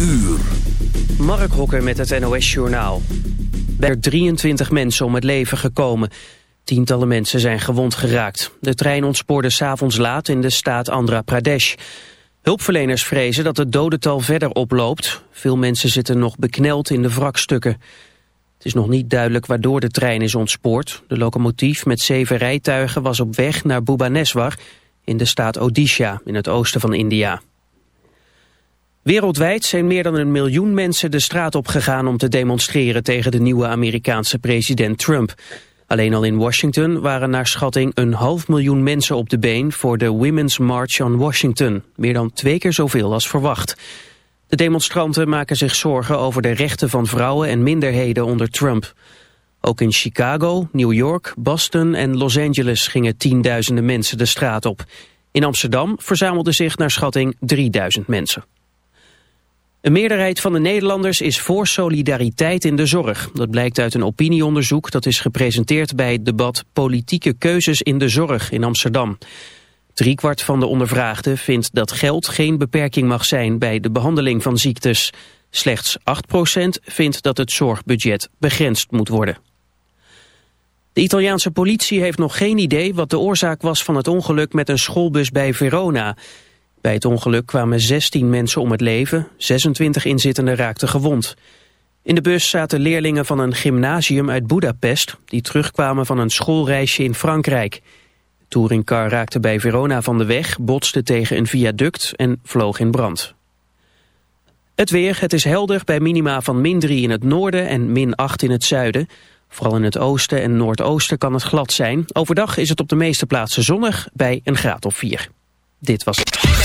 uur. Mark Hokker met het NOS Journaal. Er zijn 23 mensen om het leven gekomen. Tientallen mensen zijn gewond geraakt. De trein ontspoorde s'avonds laat in de staat Andhra Pradesh. Hulpverleners vrezen dat het dodental verder oploopt. Veel mensen zitten nog bekneld in de wrakstukken. Het is nog niet duidelijk waardoor de trein is ontspoord. De locomotief met zeven rijtuigen was op weg naar Bhubaneswar... in de staat Odisha in het oosten van India. Wereldwijd zijn meer dan een miljoen mensen de straat op gegaan om te demonstreren tegen de nieuwe Amerikaanse president Trump. Alleen al in Washington waren naar schatting een half miljoen mensen op de been voor de Women's March on Washington. Meer dan twee keer zoveel als verwacht. De demonstranten maken zich zorgen over de rechten van vrouwen en minderheden onder Trump. Ook in Chicago, New York, Boston en Los Angeles gingen tienduizenden mensen de straat op. In Amsterdam verzamelden zich naar schatting 3000 mensen. Een meerderheid van de Nederlanders is voor solidariteit in de zorg. Dat blijkt uit een opinieonderzoek dat is gepresenteerd bij het debat Politieke keuzes in de zorg in Amsterdam. Driekwart van de ondervraagden vindt dat geld geen beperking mag zijn bij de behandeling van ziektes. Slechts 8% vindt dat het zorgbudget begrensd moet worden. De Italiaanse politie heeft nog geen idee wat de oorzaak was van het ongeluk met een schoolbus bij Verona. Bij het ongeluk kwamen 16 mensen om het leven, 26 inzittenden raakten gewond. In de bus zaten leerlingen van een gymnasium uit Budapest... die terugkwamen van een schoolreisje in Frankrijk. De touringcar raakte bij Verona van de weg, botste tegen een viaduct en vloog in brand. Het weer, het is helder bij minima van min 3 in het noorden en min 8 in het zuiden. Vooral in het oosten en noordoosten kan het glad zijn. Overdag is het op de meeste plaatsen zonnig bij een graad of 4. Dit was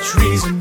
much reason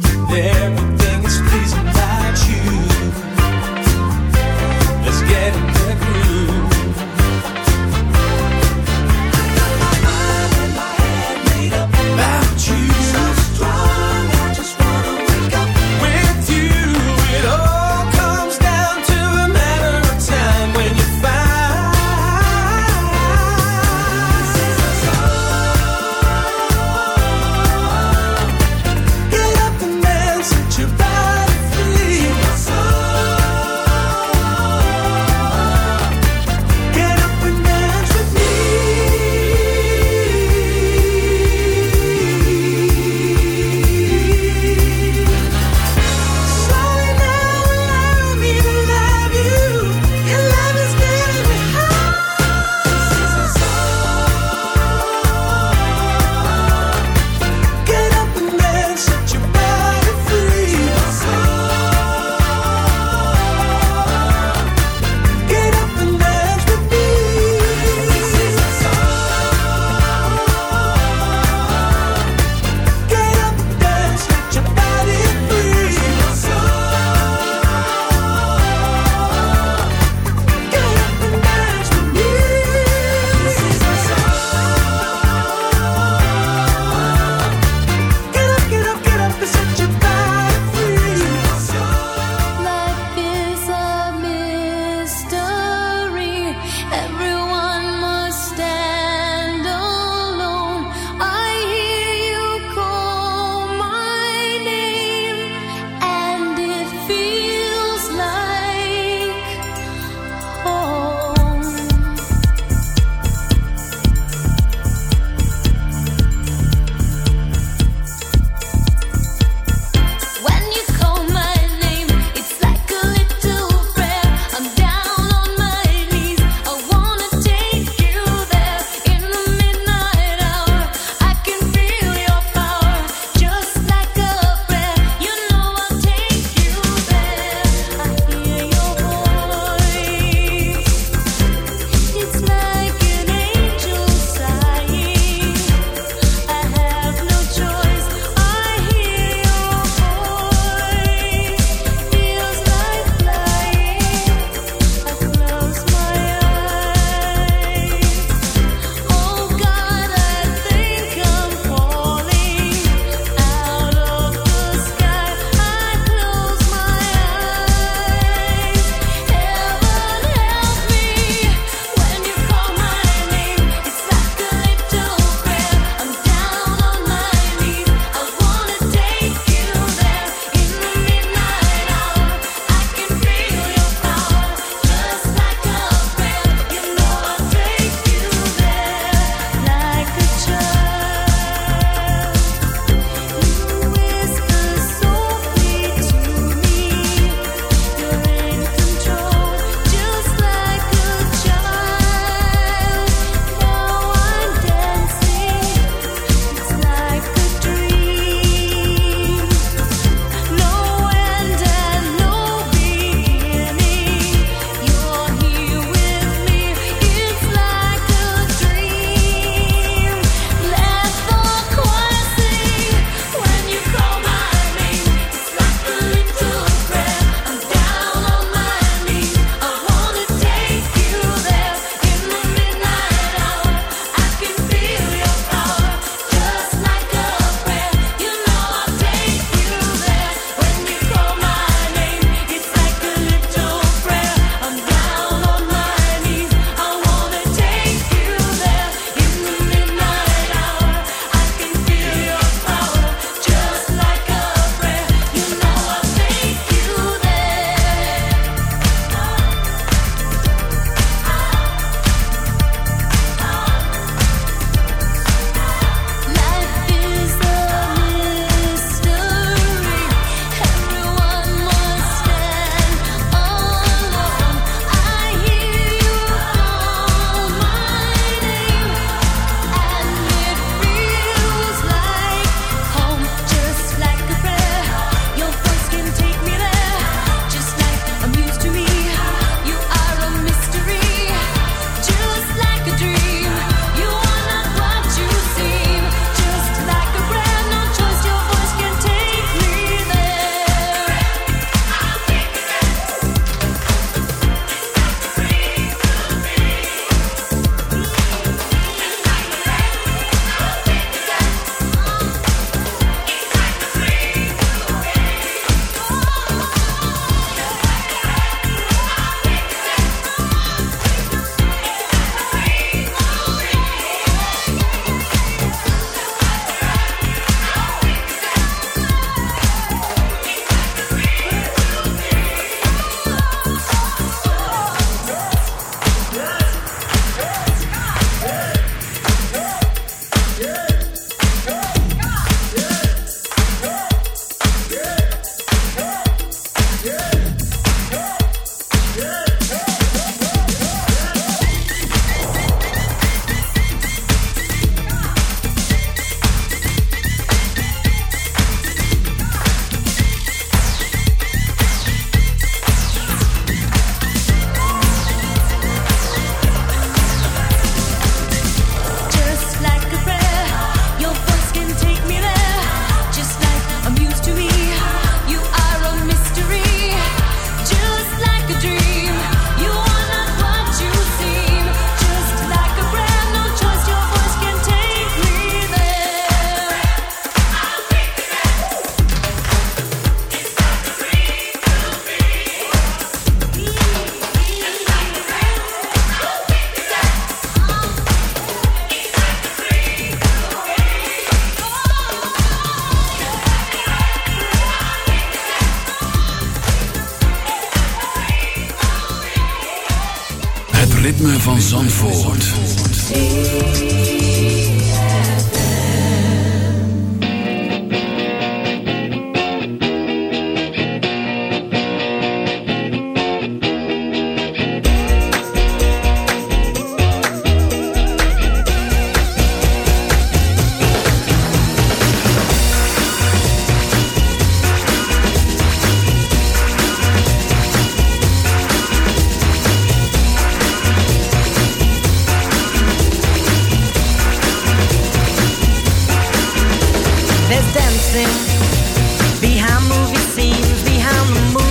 Behind movie scenes, behind the movie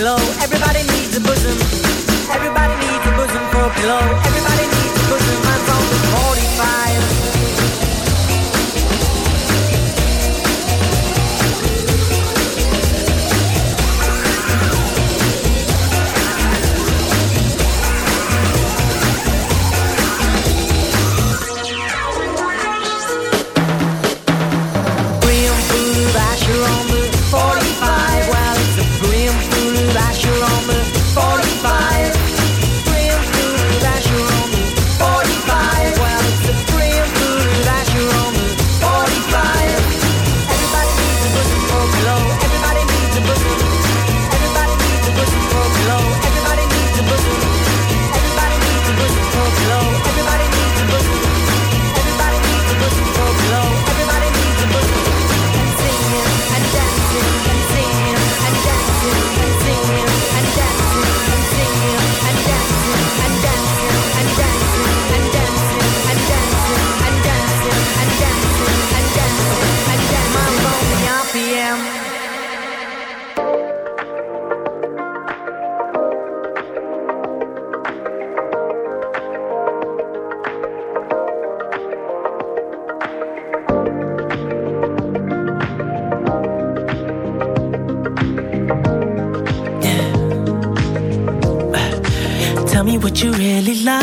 Hello, everybody.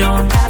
don't have